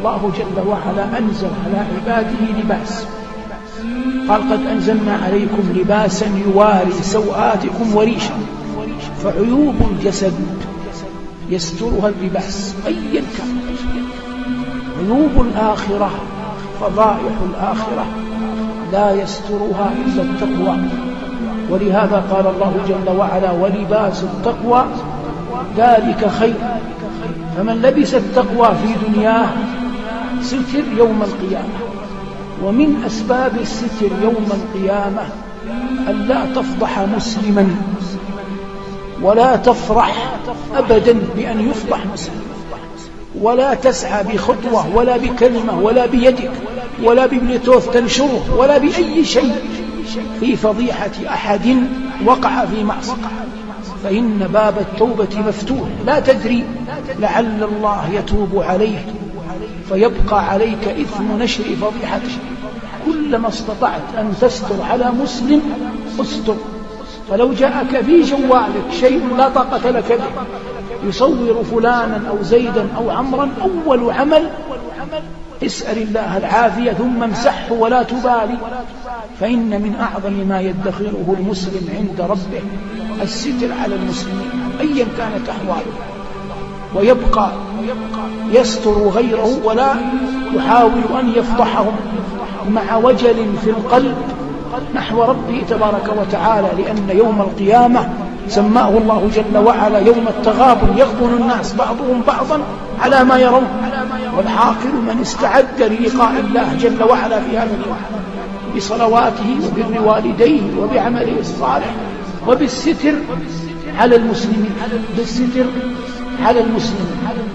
الله جل وعلا أنزل على عباده لباس. قال قد أنزلنا عليكم لباسا يواري سوآتكم وريشا فعيوب الجسد يسترها اللباس أيا كان. عيوب الآخرة فضائح الآخرة لا يسترها إلا التقوى. ولهذا قال الله جل وعلا ولباس التقوى ذلك خير فمن لبس التقوى في دنياه ستر يوم القيامة. ومن أسباب الستر يوم القيامة أن لا تفضح مسلما ولا تفرح أبدا بأن يفضح مسلم ولا تسعى بخطوة ولا بكلمة ولا بيدك ولا ببليتوث تنشره ولا بأي شيء في فضيحة أحد وقع في معصية. فإن باب التوبة مفتوح. لا تدري لعل الله يتوب عليه. فيبقى عليك إثم نشر فضيحته كلما استطعت أن تستر على مسلم استر. فلو جاءك في جوالك شيء لا طاقة لك به. يصور فلانا أو زيدا أو عمرا أول عمل اسأل الله العافية ثم امسحه ولا تبالي. فإن من أعظم ما يدخره المسلم عند ربه الستر على المسلمين أيا كانت أحواله. ويبقى يستر غيره ولا يحاول أن يفضحهم مع وجل في القلب نحو ربه تبارك وتعالى لأن يوم القيامة سماه الله جل وعلا يوم التغابن يغبن الناس بعضهم بعضا على ما يرون. والعاقل من استعد للقاء الله جل وعلا في هذا اليوم بصلواته وبر والديه وبعمله الصالح وبالستر على المسلمين. بالستر على المسلمين.